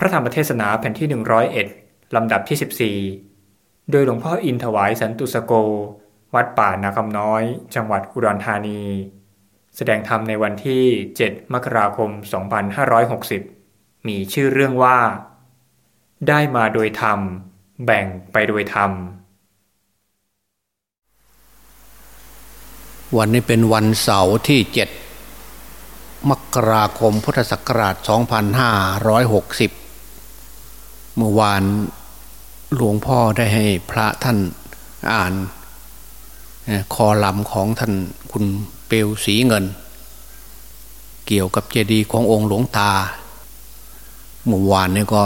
พระธรรมเทศนาแผ่นที่ 101 ลำดับที่ 14 โดยหลวงพ่ออินถวายสันตุสโก วัดป่านาคำน้อย จังหวัดอุดรธานี แสดงธรรมในวันที่ 7 มกราคม 2560 มีชื่อเรื่องว่า ได้มาโดยธรรม แบ่งไปโดยธรรม วันนี้เป็นวันเสาร์ที่เจ็ดมกราคมพุทธศักราช 2560 เมื่อวานหลวงพ่อได้ให้พระท่านอ่านคอลำของท่านคุณเปลวสีเงิน เกี่ยวกับเจดีย์ขององค์หลวงตาเมื่อวานนี้ก็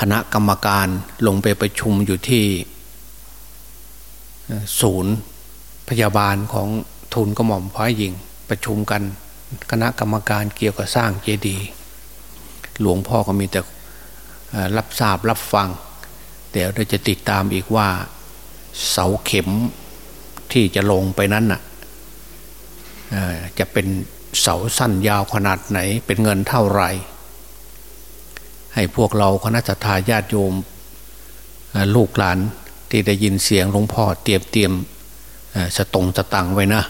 คณะกรรมการลงไปประชุมอยู่ที่ ศูนย์พยาบาลของทุนกระหม่อมพระหญิงประชุมกัน คณะกรรมการเกี่ยวกับสร้างเจดีย์หลวงพ่อก็มีแต่ รับทราบรับฟัง เดี๋ยวเราจะติดตามอีกว่า เสาเข็มที่จะลงไปนั้นน่ะจะเป็นเสาสั้นยาวขนาดไหน เป็นเงินเท่าไหร่ ให้พวกเราคณะทาญาติโยมลูกหลานที่ได้ยินเสียงหลวงพ่อเตรียมเตรียมสตงสตังไว้นะ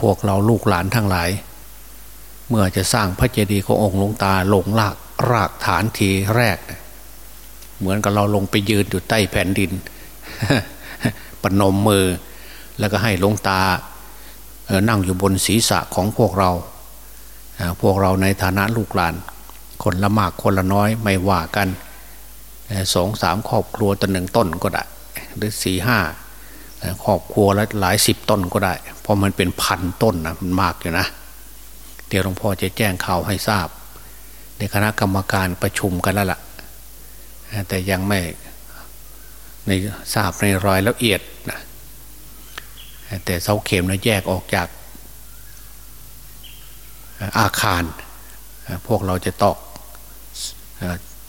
พวกเราลูกหลานทั้งหลาย เมื่อจะสร้างพระเจดีย์ขององค์หลวงตาลงลาก รากฐานทีแรก เหมือนกับเราลงไปยืนอยู่ใต้แผ่นดินปนมมือ แล้วก็ให้ลงตานั่งอยู่บนศีรษะของพวกเรา พวกเราในฐานะลูกหลาน คนละมากคนละน้อยไม่ว่ากันสองสามครอบครัวต่อหนึ่งต้นก็ได้ หรือสี่ห้าครอบครัวละหลายสิบต้นก็ได้ เพราะมันเป็นพันต้นนะมันมากอยู่นะ เดี๋ยวหลวงพ่อจะแจ้งข่าวให้ทราบ คณะกรรมการประชุมกันแล้วละ่ะ แต่ยังไม่ในทราบในรายละเอียดนะแต่เสาเข็มนะแยกออกจากอาคาร พวกเราจะตอก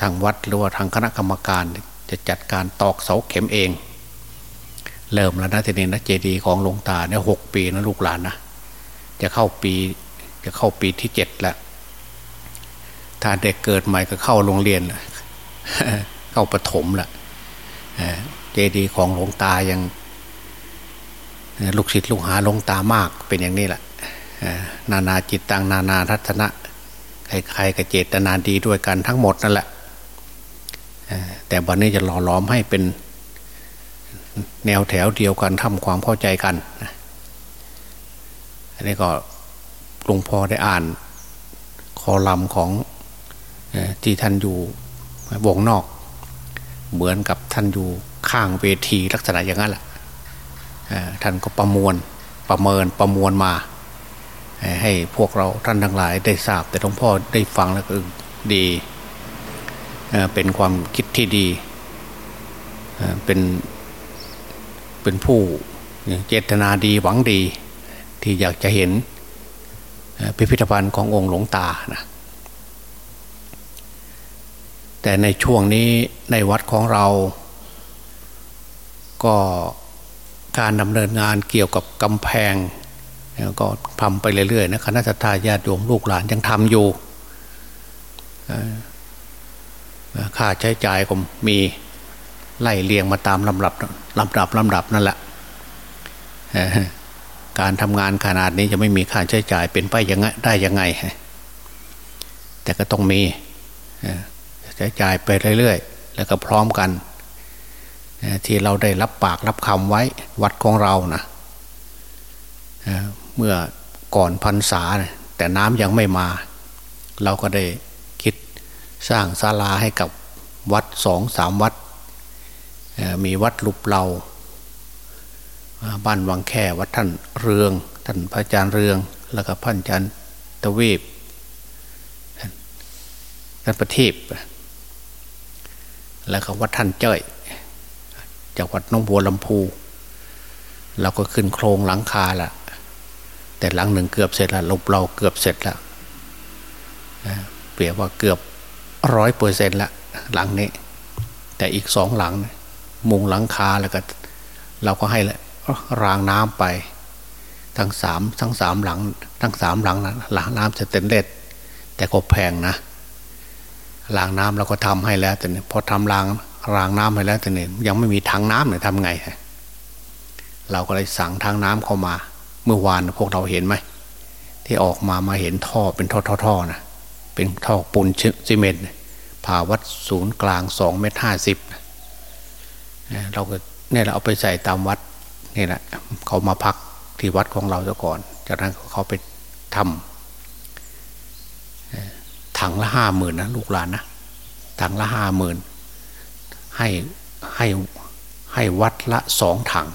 ทางวัดหรือว่าทางคณะกรรมการจะจัดการตอกเสาเข็มเอง เริ่มแล้วนะทีนี้นะเจดีย์ของหลวงตาเนี่ยหกปีนะลูกหลานนะจะเข้าปีจะเข้าปีที่เจ็ดแล้ว ถ้าเด็กเกิดใหม่ก็เข้าโรงเรียนเข้าปฐมละเจดีของหลวงตายังลูกศิษย์ลูกหาหลวงตามากเป็นอย่างนี้แหละนานาจิตตังนานาทัศนะใครๆกับเจตนาดีด้วยกันทั้งหมดนั่นแหละแต่วันนี้จะหล่อล้อมให้เป็นแนวแถวเดียวกันทำความเข้าใจกันอันนี้ก็หลวงพ่อได้อ่าน คอลัมของ ที่ท่านอยู่วงนอก เหมือนกับท่านอยู่ข้างเวทีลักษณะอย่างนั้นแหละท่านก็ประมวลประเมินประมวลมา ให้พวกเราท่านทั้งหลายได้ทราบ แต่หลวงพ่อได้ฟังแล้วก็ดีเป็นความคิดที่ดีเป็นเป็นผู้เจตนาดีหวังดี ที่อยากจะเห็นพิพิธภัณฑ์ขององค์หลวงตานะ แต่ในช่วงนี้ในวัดของเรา ก็การดำเนินงานเกี่ยวกับกำแพงก็ทำไปเรื่อยๆนะคณะทาญาติโยมลูกหลานยังทำอยู่ค่าใช้จ่ายก็มีไล่เลียงมาตามลำดับลำดับลำดับนั่นแหละการทำงานขนาดนี้จะไม่มีค่าใช้จ่ายเป็นไปยังไงได้ยังไง แต่ก็ต้องมี ใช้จ่ายไปเรื่อยๆ แล้วก็พร้อมกัน ที่เราได้รับปากรับคำไว้วัดของเรานะเมื่อก่อนพรรษาแต่น้ำยังไม่มา เราก็ได้คิดสร้างศาลาให้กับวัดสองสามวัด มีวัดลุบเราบ้านวังแค่วัดท่านเรือง ท่านพระอาจารย์เรือง แล้วก็พันจันตะเวบท่านประทีป แล้วก็วัดท่านเจ้ยจากวัดน้องบัวลำพูเราก็ขึ้นโครงหลังคาละแต่หลังหนึ่งเกือบเสร็จแล้วลุบเราเกือบเสร็จแล้วเปรียบว่าเกือบร้อยเปอร์เซ็นต์ละหลังนี้ แต่อีกสองหลัง มุงหลังคาแล้วก็ เราก็ให้รางน้ำไป ทั้งสามทั้งสามหลัง ทั้งสามหลังนะหลังน้ำจะเต็นเล็ดแต่ก็แพงนะ รางน้ำเราก็ทำให้แล้ว แต่นี่พอทำรางรางน้ำให้แล้วแต่เนี่ยยังไม่มีถังน้ำเนี่ยทำไง เราก็เลยสั่งทางน้ำเข้ามา เมื่อวานพวกเราเห็นไหมที่ออกมามาเห็นท่อเป็นท่อๆนะเป็นท่อปูนซีเมนต์ผ่าวัดศูนย์กลางสองเมตรห้าสิบเราก็เนี่ยเราเอาไปใส่ตามวัดนี่แหละเขามาพักที่วัดของเราซะก่อน จากนั้นเขาไปทำ ถังละห้าหมื่นนะลูกหลานนะถังละห้าหมื่นให้ให้ให้วัดละสองถัง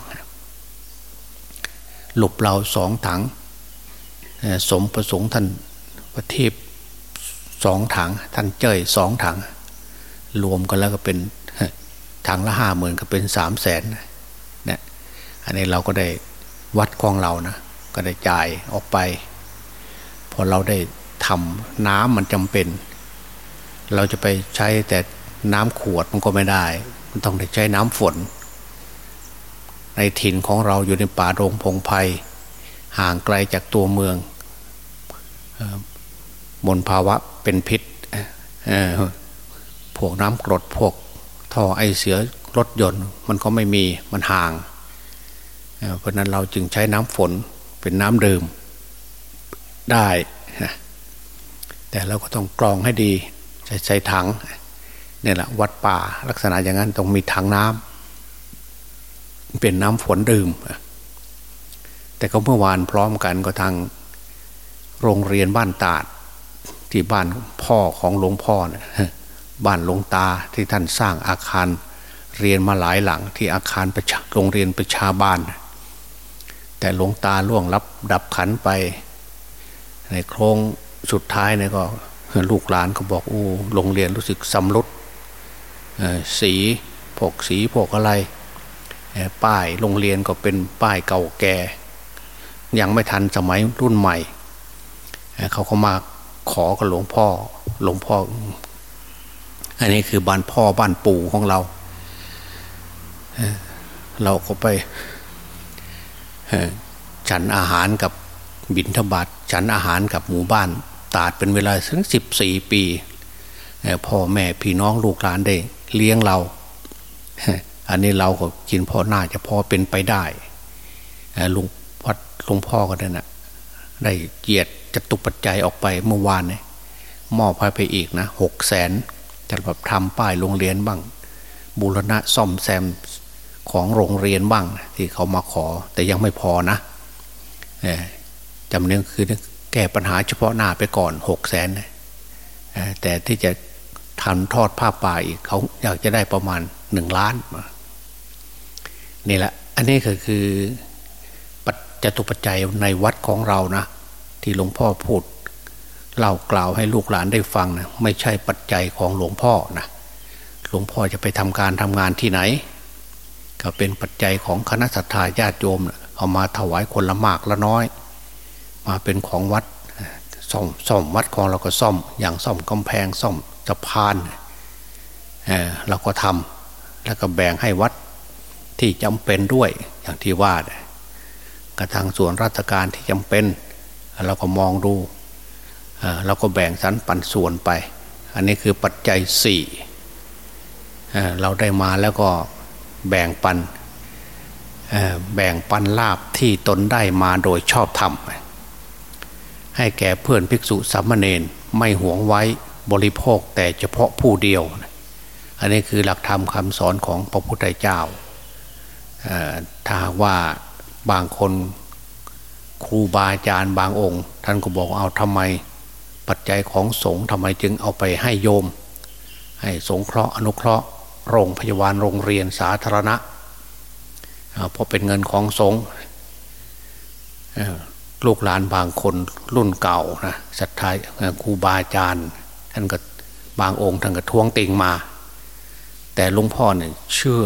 หลบเราสองถัง สมประสงค์ท่านประทีปสองถัง ท่านเจยสองถัง รวมกันแล้วก็เป็นถังละห้าหมื่นก็เป็นสามแสนเนี่ยอันนี้เราก็ได้วัดของเรานะ ก็ได้จ่ายออกไป พอเราได้ ทำน้ำมันจำเป็น เราจะไปใช้แต่น้ำขวดมันก็ไม่ได้ มันต้องใช้น้ำฝน ในถิ่นของเราอยู่ในป่าโรงพงไพ่ห่างไกลจากตัวเมืองมลภาวะเป็นพิษพวกน้ำกรดพวกท่อไอเสือรถยนต์มันก็ไม่มีมันห่าง เพราะนั้นเราจึงใช้น้ำฝนเป็นน้ำดื่มได้นะ แต่เราก็ต้องกรองให้ดีใช้ใช้ถังเนี่ยแหละวัดป่าลักษณะอย่างนั้นต้องมีถังน้ำเป็นน้ำฝนดื่ม แต่ก็เมื่อวานพร้อมกันก็ทางโรงเรียนบ้านตาด ที่บ้านพ่อของหลวงพ่อนี่ยบ้านหลวงตาที่ท่านสร้างอาคารเรียนมาหลายหลังที่อาคารประชาโรงเรียนประชาบาล แต่หลวงตาล่วงรับดับขันไป ในโครง สุดท้ายเนี่ยก็ลูกหลานก็บอกโอ้โรงเรียนรู้สึกสำรุดสีพกสีพกอะไรป้ายโรงเรียนก็เป็นป้ายเก่าแก่ ยังไม่ทันสมัยรุ่นใหม่ เขาก็มาขอกับหลวงพ่อหลวงพ่อ อันนี้คือบ้านพ่อบ้านปู่ของเรา เราก็ไปฉันอาหารกับบินทบาทฉันอาหารกับหมู่บ้าน ตาดเป็นเวลาถึงสิบสี่ปีพ่อแม่พี่น้องลูกหลานได้เลี้ยงเรา อันนี้เราก็กินพอหน้าจะพอเป็นไปได้ลุงพัดลุงพ่อก็ได้นะได้เกียรติจตุปัจจัยออกไปเมื่อวานเนี่ยมอบให้ไปอีกนะหกแสนจะแบบทำป้ายโรงเรียนบ้าง บูรณะซ่อมแซมของโรงเรียนบ้าง ที่เขามาขอแต่ยังไม่พอนะจำเนียงคือ แก้ปัญหาเฉพาะหน้าไปก่อนหกแสนแต่ที่จะทำทอดผ้าป่าอีกเขาอยากจะได้ประมาณหนึ่งล้านนี่แหละ อันนี้ก็คือปัจจตุปัจจัยในวัดของเรานะ ที่หลวงพ่อพูดเล่ากล่าวให้ลูกหลานได้ฟังนะไม่ใช่ปัจจัยของหลวงพ่อนะหลวงพ่อจะไปทำการทำงานที่ไหน ก็เป็นปัจจัยของคณะสัตยาญาติโยมนะเอามาถวายคนละมากละน้อย มาเป็นของวัดซ่อมซ่อมวัดของเราก็ซ่อม อย่างซ่อมกำแพงซ่อมสะพานเเราก็ทำแล้วก็แบ่งให้วัดที่จำเป็นด้วยอย่างที่ว่า กระทางส่วนราชการที่จำเป็น เราก็มองดูเราก็แบ่งสรรปันส่วนไป อันนี้คือปัจจัยสี่เราได้มาแล้วก็แบ่งปันแบ่งปันลาบที่ตนได้มาโดยชอบธรรม ให้แก่เพื่อนภิกษุสามเณรไม่หวงไว้บริโภคแต่เฉพาะผู้เดียว อันนี้คือหลักธรรมคำสอนของพระพุทธเจ้าถ้าว่าบางคนครูบาอาจารย์บางองค์ ท่านก็บอกเอาทำไมปัจจัยของสงฆ์ทำไมจึงเอาไปให้โยม ให้สงเคราะห์อนุเคราะห์โรงพยาบาลโรงเรียนสาธารณะเพราะเป็นเงินของสงฆ์ ลูกหลานบางคนรุ่นเก่านะศรัทธาครูบาอาจารย์ท่านก็บางองค์ท่านก็ทวงติงมา แต่หลวงพ่อเนี่ยเชื่อ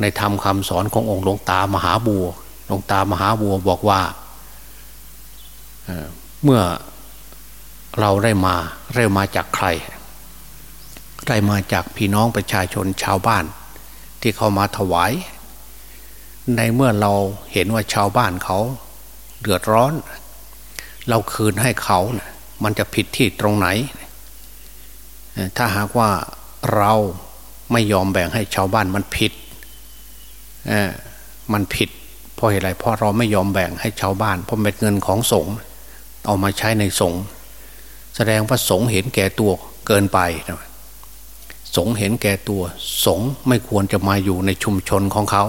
ในธรรมคำสอนขององค์หลวงตามหาบัวหลวงตามหาบัวบอกว่าเมื่อเราได้มาเริ่มมาจากใคร ได้มาจากพี่น้องประชาชนชาวบ้าน ที่เขามาถวาย ในเมื่อเราเห็นว่าชาวบ้านเขา เดือดร้อน เราคืนให้เขานะมันจะผิดที่ตรงไหน ถ้าหากว่าเราไม่ยอมแบ่งให้ชาวบ้านมันผิดมันผิด เพราะอะไรเพราะเราไม่ยอมแบ่งให้ชาวบ้าน เพราะเป็นเงินของสงฆ์เอามาใช้ในสงฆ์แสดงว่าสงฆ์เห็นแก่ตัวเกินไปนะสงฆ์เห็นแก่ตัว สงฆ์ไม่ควรจะมาอยู่ในชุมชนของเขา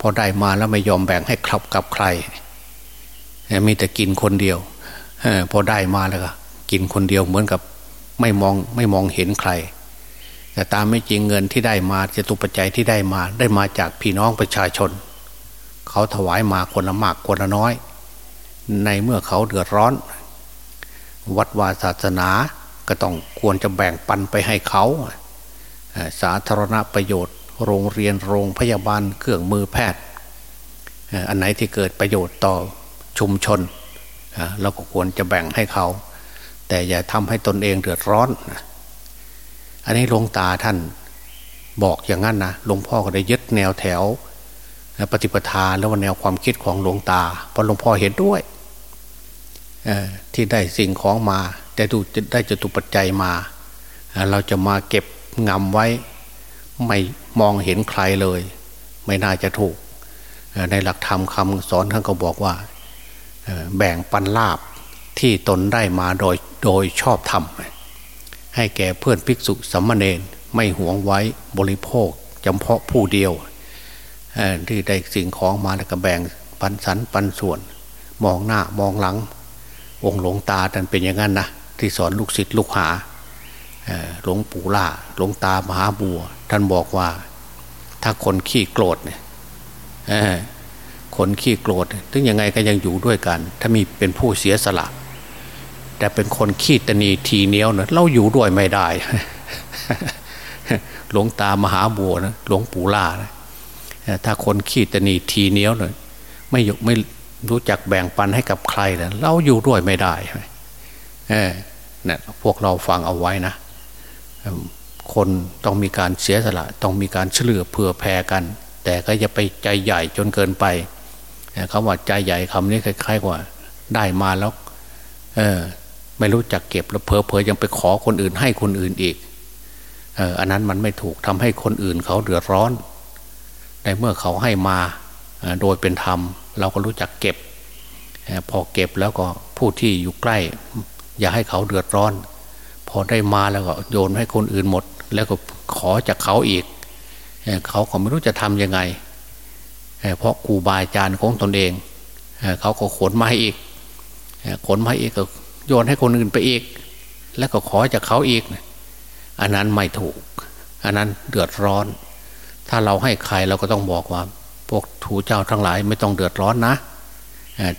พอได้มาแล้วไม่ยอมแบ่งให้คลับกับใคร มีแต่กินคนเดียวพอได้มาแล้วก็กินคนเดียวเหมือนกับไม่มองไม่มองเห็นใคร แต่ตามไม่จริงเงินที่ได้มาจะตุปัจจัยที่ได้มา ได้มาจากพี่น้องประชาชน เขาถวายมาคนละมากคนละน้อย ในเมื่อเขาเดือดร้อน วัดวาศาสนาก็ต้องควรจะแบ่งปันไปให้เขา สาธารณประโยชน์ โรงเรียนโรงพยาบาลเครื่องมือแพทย์ อันไหนที่เกิดประโยชน์ต่อ ชุมชนเราก็ควรจะแบ่งให้เขา แต่อย่าทำให้ตนเองเดือดร้อน อันนี้หลวงตาท่านบอกอย่างนั้นนะหลวงพ่อก็ได้ยึดแนวแถวปฏิปทาแล้วว่าแนวความคิดของหลวงตาเพราะหลวงพ่อเห็นด้วยที่ได้สิ่งของมา แต่ดูได้จตุปัจจัยมา เราจะมาเก็บงำไว้ ไม่มองเห็นใครเลย ไม่น่าจะถูก ในหลักธรรมคำสอนท่านก็บอกว่า แบ่งปันลาบที่ตนได้มาโดยโดยชอบธรรม ให้แก่เพื่อนภิกษุสัมมาเนนไม่หวงไว้บริโภคจำเพาะผู้เดียวที่ได้สิ่งของมาแล้วก็แบ่งปันสันปันส่วน มองหน้ามองหลัง องค์หลวงตาท่านเป็นอย่างนั้นนะที่สอนลูกศิษย์ลูกหาหลวงปู่ล่าหลวงตามหาบัว ท่านบอกว่า ถ้าคนขี้โกรธเนี่ย คนขี้โกรธถึงยังไงก็ยังอยู่ด้วยกัน ถ้ามีเป็นผู้เสียสละ แต่เป็นคนขี้ตนีทีเนี้ยวเนะเราอยู่ด้วยไม่ได้ หลวงตามหาบัวนะหลวงปู่ล่านะถ้าคนขี้ตนีทีเนี้ยวเนะไม่ยกไม่รู้จักแบ่งปันให้กับใครนะเราอยู่ด้วยไม่ได้เออนะพวกเราฟังเอาไว้นะคนต้องมีการเสียสละ ต้องมีการเฉลือเผื่อแผ่กัน แต่ก็อย่าไปใจใหญ่จนเกินไป คำว่าใจใหญ่คำนี้คล้ายๆว่า ได้มาแล้ว เออ ไม่รู้จักเก็บแล้วเพอเพอยังไปขอคนอื่นให้คนอื่นอีกเอออันนั้นมันไม่ถูกทำให้คนอื่นเขาเดือดร้อน ในเมื่อเขาให้มาโดยเป็นธรรม เราก็รู้จักเก็บ พอเก็บแล้วก็ผู้ที่อยู่ใกล้ อย่าให้เขาเดือดร้อน พอได้มาแล้วก็โยนให้คนอื่นหมด แล้วก็ขอจากเขาอีก เขาก็ไม่รู้จะทำยังไง เพราะครูบาอาจารย์ของตนเองเขาก็ขนมาให้อีกขนมาอีกก็โยนให้คนอื่นไปอีก แล้วก็ขอจากเขาอีก อันนั้นไม่ถูก อันนั้นเดือดร้อน ถ้าเราให้ใครเราก็ต้องบอกว่า พวกถูเจ้าทั้งหลายไม่ต้องเดือดร้อนนะ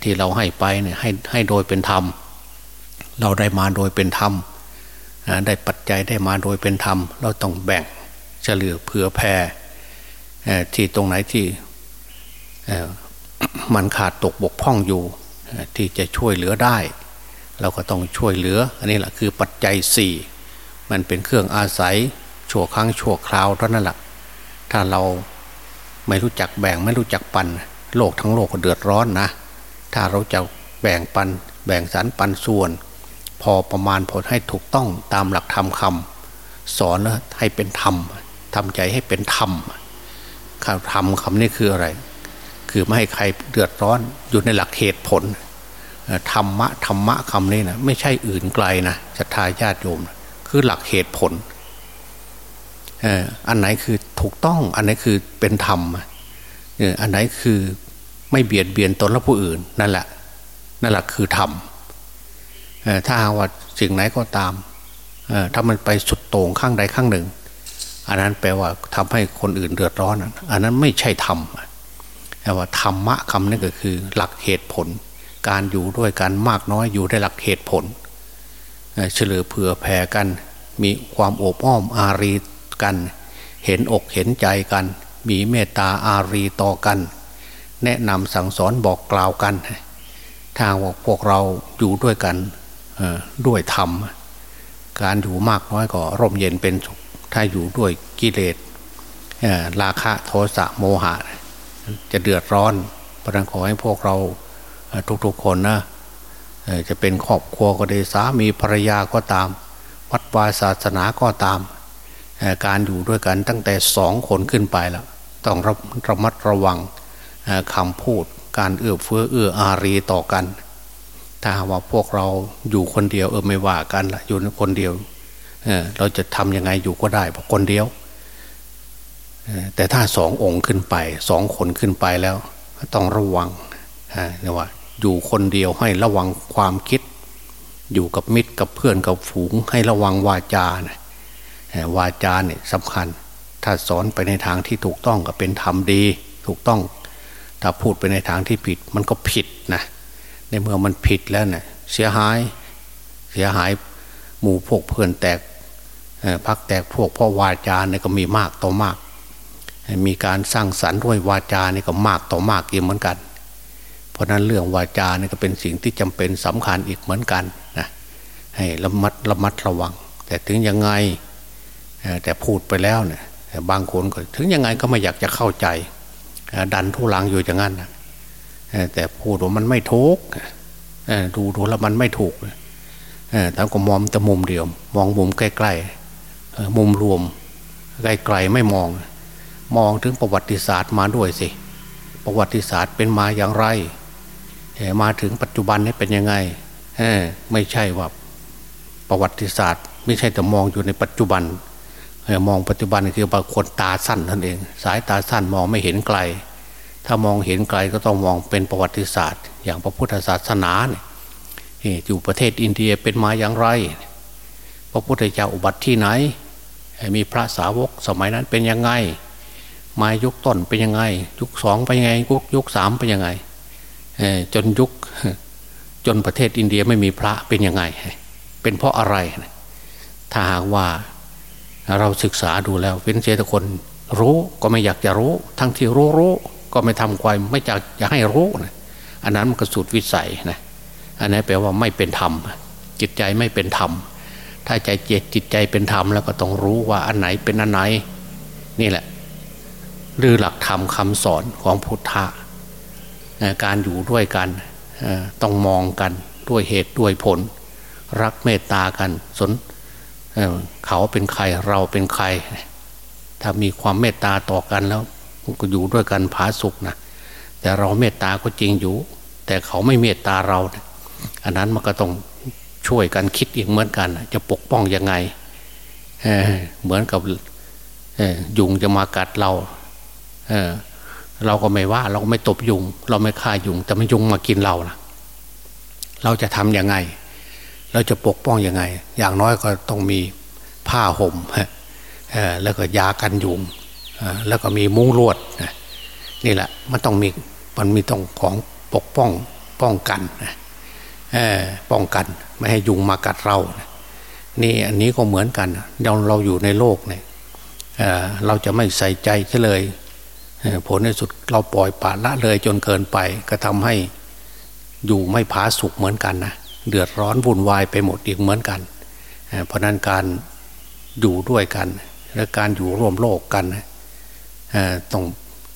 ที่เราให้ไปเนี่ยให้ให้โดยเป็นธรรม เราได้มาโดยเป็นธรรมได้ปัจจัยได้มาโดยเป็นธรรม เราต้องแบ่งเฉลือเผื่อแผ่ที่ตรงไหนที่ มันขาดตกบกพร่องอยู่ที่จะช่วยเหลือได้ เราก็ต้องช่วยเหลือ อันนี้แหละคือปัจจัยสี่มันเป็นเครื่องอาศัยชั่วครั้งชั่วคราวเท่านั้นแหละถ้าเราไม่รู้จักแบ่งไม่รู้จักปัน โลกทั้งโลกก็เดือดร้อนนะ ถ้าเราจะแบ่งปัน แบ่งสรรปันส่วน พอประมาณผลให้ถูกต้องตามหลักธรรมคำสอนแล้วให้เป็นธรรมทำใจให้เป็นธรรมคำธรรมคำนี้คืออะไร คือไม่ให้ใครเดือดร้อนอยู่ในหลักเหตุผลธรรมะธรรมะคำนี้นะไม่ใช่อื่นไกลนะศรัทธาญาติโยมคือหลักเหตุผลอันไหนคือถูกต้อง อันไหนคือเป็นธรรมอันไหนคือไม่เบียดเบียนตนและผู้อื่นนั่นแหละนั่นแหละคือธรรมถ้าว่าสิ่งไหนก็ตามถ้ามันไปสุดโต่งข้างใดข้างหนึ่ง อันนั้นแปลว่าทำให้คนอื่นเดือดร้อน อันนั้นไม่ใช่ธรรม แต่ว่าธรรมะคำนี้ก็คือ หลักเหตุผล การอยู่ด้วยกันมากน้อยอยู่ได้หลักเหตุผลเฉลือเผื่อแผ่กัน มีความโอบอ้อมอารีกัน เห็นอกเห็นใจกัน มีเมตตาอารีต่อกัน แนะนำสั่งสอนบอกกล่าวกัน ทางว่าพวกเราอยู่ด้วยกันด้วยธรรม การอยู่มากน้อยก็ร่มเย็นเป็นถ้าอยู่ด้วยกิเลสราคะโทสะโมหะ จะเดือดร้อนประทานขอให้พวกเราทุกๆคนนะจะเป็นครอบครัวก็ดีสามีภรรยาก็ตาม วัดวาศาสนาก็ตาม การอยู่ด้วยกันตั้งแต่สองคนขึ้นไปแล้วต้องระระมัดระวังคำพูดการเอื้อเฟื้อเอื้ออารีต่อกัน ถ้าว่าพวกเราอยู่คนเดียวเออไม่ว่ากันละอยู่คนเดียวเเราจะทำยังไงอยู่ก็ได้เพราะคนเดียว แต่ถ้าสององค์ขึ้นไปสองคนขึ้นไปแล้วต้องระวังนะว่าอยู่คนเดียวให้ระวังความคิด อยู่กับมิตรกับเพื่อนกับฝูงให้ระวังวาจานะวาจาเนี่ยสำคัญ ถ้าสอนไปในทางที่ถูกต้องก็เป็นธรรมดี ถูกต้อง ถ้าพูดไปในทางที่ผิดมันก็ผิดนะในเมื่อมันผิดแล้วเนะี่ยเสียหายเสียหายหมู่พวกเพื่อนแตกพักแตกพวกพ่อวาจาเนี่ยก็มีมากต่อมาก มีการสร้างสรรค์ด้วยวาจานี่ก็มากต่อมากอีกเหมือนกัน เพราะนั้นเรื่องวาจานี่ก็เป็นสิ่งที่จำเป็นสำคัญอีกเหมือนกันนะให้ระมัดระมัดระวัง แต่ถึงยังไงแต่พูดไปแล้วเนี่ยบางคนก็ถึงยังไงก็ไม่อยากจะเข้าใจ ดันทุลังอยู่อย่างนั้นแต่พูดว่ามันไม่ถูกดูดูแล้วมันไม่ถูกแต่ก็มองแต่มุมเดียว มองมุมใกล้ๆมุมรวมไกลๆไม่มอง มองถึงประวัติศาสตร์มาด้วยสิ ประวัติศาสตร์เป็นมาอย่างไร มาถึงปัจจุบันนี้เป็นยังไงไม่ใช่ว่าประวัติศาสตร์ ไม่ใช่แต่มองอยู่ในปัจจุบันมองปัจจุบันคือบางคนตาสั้นท่นเอง สายตาสั้นมองไม่เห็นไกล ถ้ามองเห็นไกลก็ต้องมองเป็นประวัติศาสตร์ อย่างพระพุทธศาสนาเนี่ยอยู่ประเทศอินเดียเป็นมาอย่างไร พระพุทธเจ้าอุบัติที่ไหน มีพระสาวกสมัยนั้นเป็นยังไง มายุคต้นเป็นยังไง ยุคสองเป็นยังไงยุคยุคสามเป็นยังไงจนยุคจนประเทศอินเดียไม่มีพระเป็นยังไง เป็นเพราะอะไรถ้าหากว่าเราศึกษาดูแล้วเว้นเจตคน รู้ก็ไม่อยากจะรู้ ทั้งที่รู้รู้ก็ไม่ทำความไม่อยากจะให้รู้นะอันนั้นมันก็สุดวิสัยนะอันนี้แปลว่าไม่เป็นธรรม จิตใจไม่เป็นธรรม ถ้าใจเจตจิตใจเป็นธรรมแล้วก็ต้องรู้ว่าอันไหนเป็นอันไหน นี่แหละ หรือหลักธรรมคำสอนของพุทธะการอยู่ด้วยกันต้องมองกันด้วยเหตุด้วยผล รักเมตตากันสนเขาเป็นใครเราเป็นใคร ถ้ามีความเมตตาต่อกันแล้วก็อยู่ด้วยกันผาสุกนะแต่เราเมตตาก็จริงอยู่ แต่เขาไม่เมตตาเราอันนั้นมันก็ต้องช่วยกันคิดอีกเหมือนกัน จะปกป้องยังไงเหมือนกับยุงจะมากัดเรา เออเราก็ไม่ว่า เราก็ไม่ตบยุง เราไม่ฆ่ายุง แต่มันยุงมากินเราล่ะ เราจะทำยังไง เราจะปกป้องยังไง อย่างน้อยก็ต้องมีผ้าห่มแล้วก็ยากันยุงแล้วก็มีมุ้งลวดนี่แหละมันต้องมีมันมีต้องของปกป้องป้องกันป้องกันไม่ให้ยุงมากัดเรานี่อันนี้ก็เหมือนกันเราเราอยู่ในโลกเนี่ยเราจะไม่ใส่ใจเลย ผลในสุดเราปล่อยปละละเลยจนเกินไป ก็ทำให้อยู่ไม่ผาสุกเหมือนกันนะเดือดร้อนวุ่นวายไปหมดอีกเหมือนกันเพราะนั้นการอยู่ด้วยกัน และการอยู่ร่วมโลกกันต้อง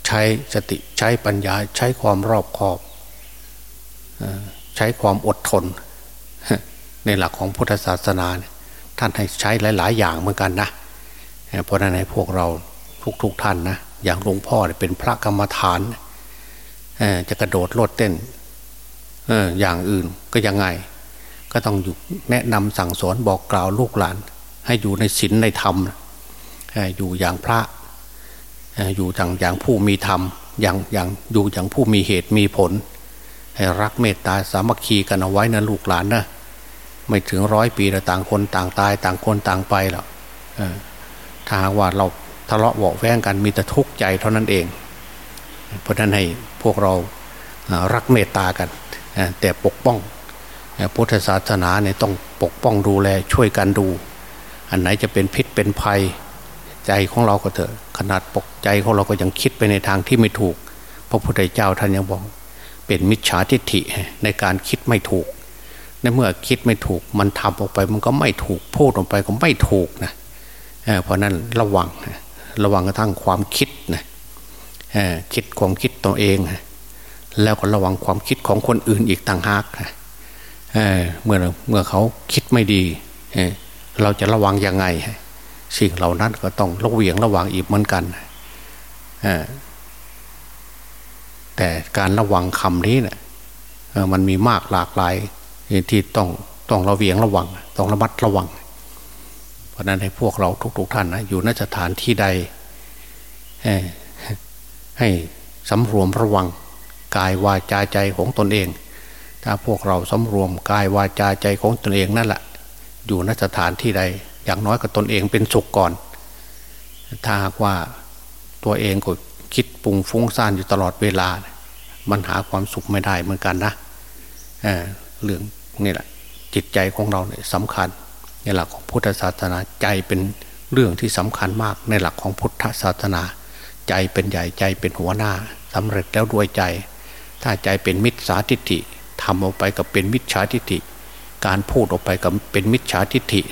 ใช้สติใช้ปัญญาใช้ความรอบคอบใช้ความอดทน ในหลักของพุทธศาสนา ท่านให้ใช้หลาย ๆ อย่างเหมือนกันนะเพราะนั้นให้พวกเราทุกๆทท่านนะ อย่างหลวงพ่อเป็นพระกรรมฐานจะกระโดดโลดเต้นอย่างอื่นก็ยังไง ก็ต้องอยู่แนะนำสั่งสอนบอกกล่าวลูกหลาน ให้อยู่ในศีลในธรรมอยู่อย่างพระอยู่อย่างอย่างผู้มีธรรมอย่างอย่างอยู่อย่างผู้มีเหตุมีผล ให้รักเมตตาสามัคคีกันเอาไว้นะลูกหลานนะไม่ถึงร้อยปีแล้วต่างคนต่างตาย ต่างคนต่างไปหรอกถ้าว่าเรา ทะเลาะเบาแวงกันมีแต่ทุกข์ใจเท่านั้นเอง เพราะนั้นให้พวกเรารักเมตตากัน แต่ปกป้องพุทธศาสนาเนี่ยต้องปกป้องดูแลช่วยกันดู อันไหนจะเป็นพิษเป็นภัยใจของเราก็เถอะขนาดปกใจของเราก็ยังคิดไปในทางที่ไม่ถูก พระพุทธเจ้าท่านยังบอกเป็นมิจฉาทิฏฐิในการคิดไม่ถูกในเมื่อคิดไม่ถูกมันทำออกไปมันก็ไม่ถูกพูดออกไปก็ไม่ถูกนะเพราะนั้นระวัง ระวังกระทั่งความคิดนะคิดความคิดตัวเอง แล้วก็ระวังความคิดของคนอื่นอีกต่างหากเมื่อเมื่อเขาคิดไม่ดีเราจะระวังยังไง สิ่งเหล่านั้นก็ต้องระเวียงระวังอีกเหมือนกันแต่การระวังคำนี้เนะ่ยมันมีมากหลากหลายที่ต้องต้องระเวียงระวัง ต้องระมัดระวัง ราะนั้นให้พวกเราทุกๆทท่านนะอยู่นสถานที่ใดให้สำรวมระวังกายวาจาใจของตนเอง ถ้าพวกเราสำรวมกายวาจาใจของตนเองนั่นแหละอยู่นสถานที่ใด อย่างน้อยกับตนเองเป็นสุขก่อน ถ้าหากว่าตัวเองก็คิดปรุงฟุ้งซ่านอยู่ตลอดเวลา มันหาความสุขไม่ได้เหมือนกันนะเเรื่องนี่แหละจิตใจของเราเนี่ยสำคัญ ในหลักของพุทธศาสนาใจเป็นเรื่องที่สำคัญมากในหลักของพุทธศาสนา ใจเป็นใหญ่ใจเป็นหัวหน้าสำเร็จแล้วด้วยใจ ถ้าใจเป็นมิจฉาทิฏฐิทำออกไปกับเป็นมิจฉาทิฏฐิ การพูดออกไปกับเป็นมิจฉาทิฏฐิ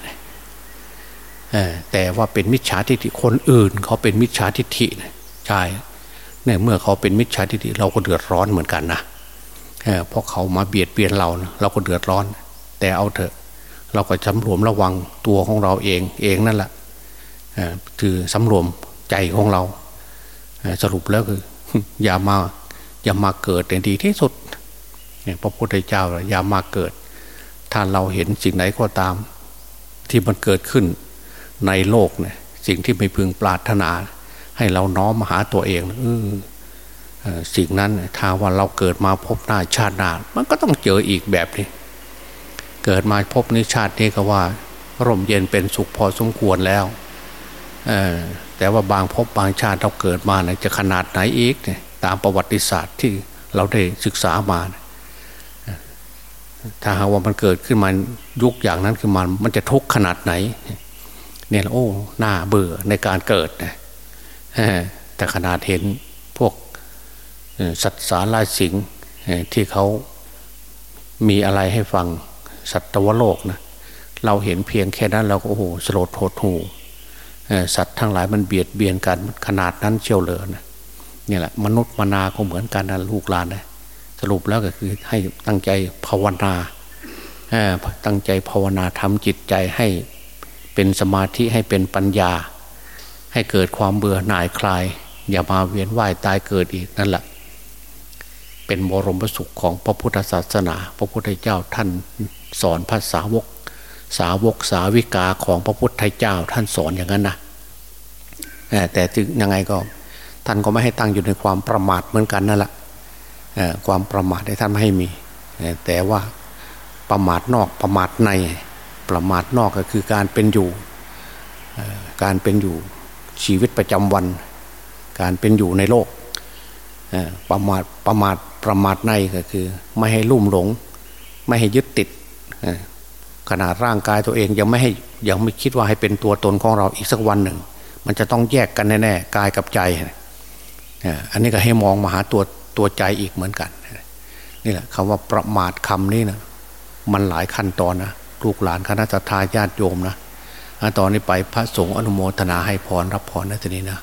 แต่ว่าเป็นมิจฉาทิฏฐิคนอื่น เขาเป็นมิจฉาทิฏฐิใช่เนี่ยเมื่อเขาเป็นมิจฉาทิฏฐิเราก็เดือดร้อนเหมือนกันนะเพราะเขามาเบียดเบียนเราเราก็เดือดร้อน แต่เอาเถอะ เราก็สำรวมระวังตัวของเราเองเองนั่นแหละคือสำรวมใจของเรา สรุปแล้วคือ อย่ามาอย่ามาเกิดในดีที่สุดพระพุทธเจ้าอย่ามาเกิดถ้าเราเห็นสิ่งไหนก็ตาม ที่มันเกิดขึ้นในโลกเนี่ยสิ่งที่ไม่พึงปรารถนา ให้เราน้อมมาหาตัวเองเออสิ่งนั้นถ้าว่าเราเกิดมาพบหน้าชาติหน้ามันก็ต้องเจออีกแบบนี้ เกิดมาพบในชาตินี้ก็ว่า ร่มเย็นเป็นสุขพอสมควรแล้วแต่ว่าบางพบบางชาติเราเกิดมาเนี่ยจะขนาดไหนอีกเนี่ยตามประวัติศาสตร์ที่เราได้ศึกษามาถ้าหากว่ามันเกิดขึ้นมายุคอย่างนั้นขึ้นมามันจะทุกข์ขนาดไหน เนี่ยโอ้หน้าเบื่อในการเกิดนะแต่ขนาดเห็นพวกสัตว์สาราสิงที่เขามีอะไรให้ฟัง สัตวโลกนะเราเห็นเพียงแค่นั้นเราก็โอ้โหสลดโหดหูสัตว์ทั้งหลายมันเบียดเบียนกันขนาดนั้นเชียวเลยนะนี่แหละมนุษย์มนาก็เหมือนกันนะลูกหลานนะสรุปแล้วก็คือให้ตั้งใจภาวนาตั้งใจภาวนาทำจิตใจให้เป็นสมาธิให้เป็นปัญญา ให้เกิดความเบื่อหน่ายคลาย อย่ามาเวียนว่ายตายเกิดอีกนั่นแหละเป็นบรมสุขของพระพุทธศาสนา พระพุทธเจ้าท่าน สอนภาษาวก สาวกสาวิกาของพระพุทธเจ้าท่านสอนอย่างนั้นนะแต่ถึงยังไงก็ท่านก็ไม่ให้ตั้งอยู่ในความประมาทเหมือนกันนั่นแหละความประมาทให้ท่านไม่ให้มี แต่ว่าประมาทนอกประมาทในประมาทนอกก็คือการเป็นอยู่การเป็นอยู่ชีวิตประจำวัน การเป็นอยู่ในโลกประมาทประมาทประมาทในก็คือ ไม่ให้ลุ่มหลง ไม่ให้ยึดติด ขนาดร่างกายตัวเองยังไม่ให้ยังไม่คิดว่าให้เป็นตัวตนของเราอีกสักวันหนึ่ง มันจะต้องแยกกันแน่ๆกายกับใจอันนี้ก็ให้มองมาหาตัวตัวใจอีกเหมือนกัน นี่แหละคำว่าประมาทคำนี้นะมันหลายขั้นตอนนะลูกหลานคณะทาญาติโยมนะตอนนี้ไปพระสงฆ์อนุโมทนาให้พรรับพรนะทีนี้นะ